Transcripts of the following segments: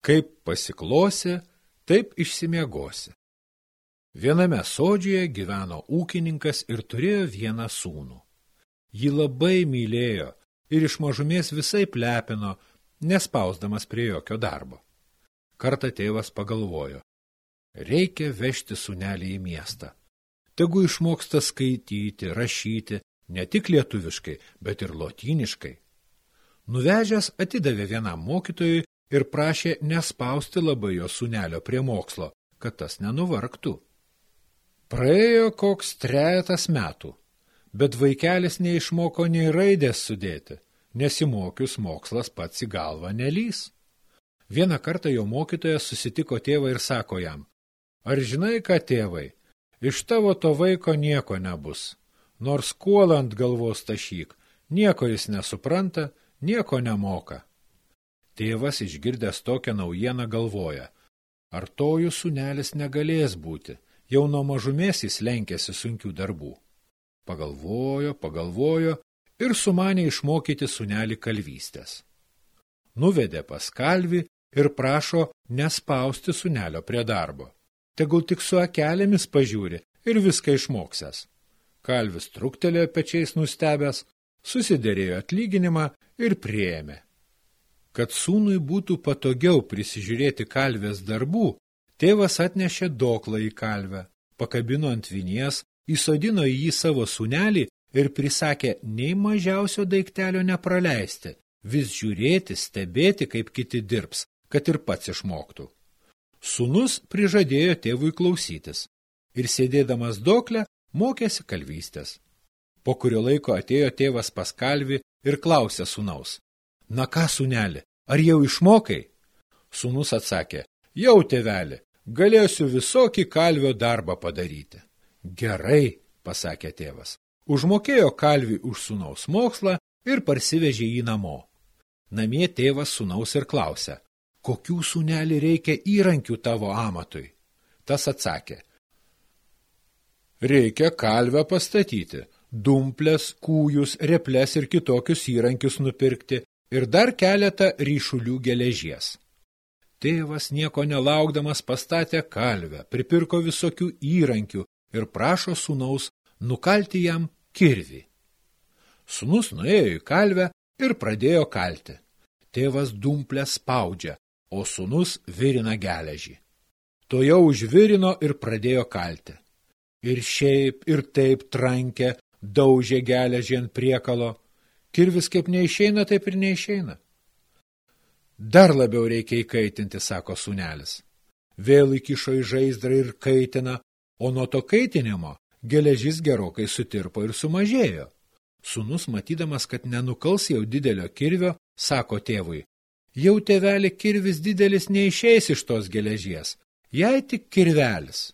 Kaip pasiklosi, taip išsimiegosi. Viename sodžioje gyveno ūkininkas ir turėjo vieną sūnų. Jį labai mylėjo ir iš mažumės visai plepino, nespausdamas prie jokio darbo. Kartą tėvas pagalvojo, reikia vežti sūnelį į miestą. Tegu išmoksta skaityti, rašyti, ne tik lietuviškai, bet ir lotyniškai. Nuvežęs atidavė vienam mokytojui ir prašė nespausti labai jo sunelio prie mokslo, kad tas nenuvargtų. Praėjo koks trejetas metų, bet vaikelis neišmoko nei raidės sudėti, nesimokius mokslas pats į galvą nelys. Vieną kartą jo mokytojas susitiko tėvą ir sako jam, ar žinai, ką tėvai, iš tavo to vaiko nieko nebus, nors kuolą ant galvos tašyk, nieko jis nesupranta, nieko nemoka. Tėvas išgirdęs tokią naujieną galvoja, ar tojų sunelis negalės būti, jau nuo mažumės jis lenkėsi sunkių darbų. Pagalvojo, pagalvojo ir sumanė išmokyti sunelį kalvystės. Nuvedė pas kalvį ir prašo nespausti sunelio prie darbo. Tegul tik su akelėmis pažiūri ir viską išmoksęs. Kalvis truktelėjo pečiais nustebęs, susiderėjo atlyginimą ir prieėmė. Kad sūnui būtų patogiau prisižiūrėti kalvės darbų, tėvas atnešė doklą į kalvę, pakabino ant vinies, įsodino į jį savo sūnelį ir prisakė nei mažiausio daiktelio nepraleisti, vis žiūrėti, stebėti, kaip kiti dirbs, kad ir pats išmoktų. Sūnus prižadėjo tėvui klausytis ir sėdėdamas doklę mokėsi kalvystės. Po kurio laiko atėjo tėvas pas kalvį ir klausė sūnaus, Na ką, suneli, ar jau išmokai? Sūnus atsakė, jau tėveli, galėsiu visokį kalvio darbą padaryti. Gerai, pasakė tėvas. Užmokėjo kalvį už sūnaus mokslą ir parsivežė jį namo. Namie tėvas sūnaus ir klausė, kokių sūnelį reikia įrankių tavo amatui? Tas atsakė, reikia kalvę pastatyti, dumplės, kūjus, replės ir kitokius įrankius nupirkti, ir dar keletą ryšulių geležies. Tėvas nieko nelaukdamas pastatė kalvę, pripirko visokių įrankių ir prašo sūnaus nukalti jam kirvį. Sūnus nuėjo į kalvę ir pradėjo kalti. Tėvas dumplę spaudžia, o sūnus virina geležį. To jau užvirino ir pradėjo kalti. Ir šiaip, ir taip trankė, daužė geležį ant priekalo, Kirvis kaip neišeina, taip ir neišeina. Dar labiau reikia įkaitinti, sako sunelis. Vėl įkišo į žaizdrą ir kaitina, o nuo to kaitinimo geležis gerokai sutirpo ir sumažėjo. Sūnus, matydamas, kad nenukals jau didelio kirvio, sako tėvui, jau tėveli kirvis didelis neišeis iš tos geležies, jei tik kirvelis.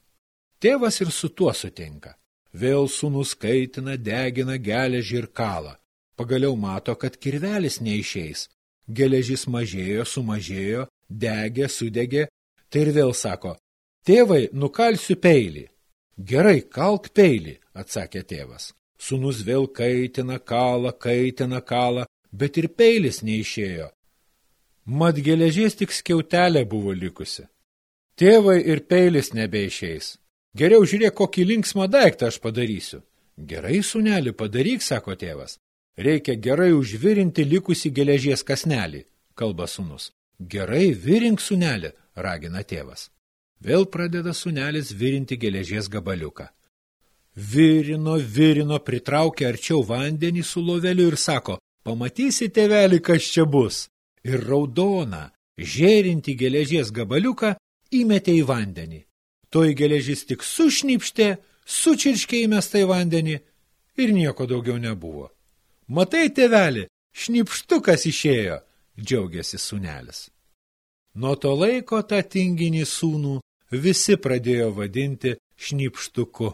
Tėvas ir su tuo sutinka. Vėl sūnus kaitina, degina geležį ir kalą. Pagaliau mato, kad kirvelis neišeis. Geležis mažėjo, sumažėjo, degė, sudegė, tai ir vėl sako, tėvai, nukalsiu peilį. Gerai, kalk peilį, atsakė tėvas. Sūnus vėl kaitina kalą, kaitina kalą, bet ir peilis neišėjo. Mat geležies tik skiautelė buvo likusi. Tėvai ir peilis nebeišeis. Geriau žiūrėk, kokį linksmą daiktą aš padarysiu. Gerai, suneli, padaryk, sako tėvas. Reikia gerai užvirinti likusį geležies kasnelį, kalba sunus. Gerai virink sunelį, ragina tėvas. Vėl pradeda sunelis virinti geležies gabaliuką. Virino, virino, pritraukė arčiau vandenį su loveliu ir sako, pamatysi tėvelį, kas čia bus. Ir raudona, žėrinti geležies gabaliuką įmetė į vandenį. Toj geležis tik sušnipštė, sučirškė įmestą į vandenį ir nieko daugiau nebuvo. Matai, tėveli, šnipštukas išėjo, džiaugiasi sunelis. Nuo to laiko tą tinginį sūnų visi pradėjo vadinti šnipštuku.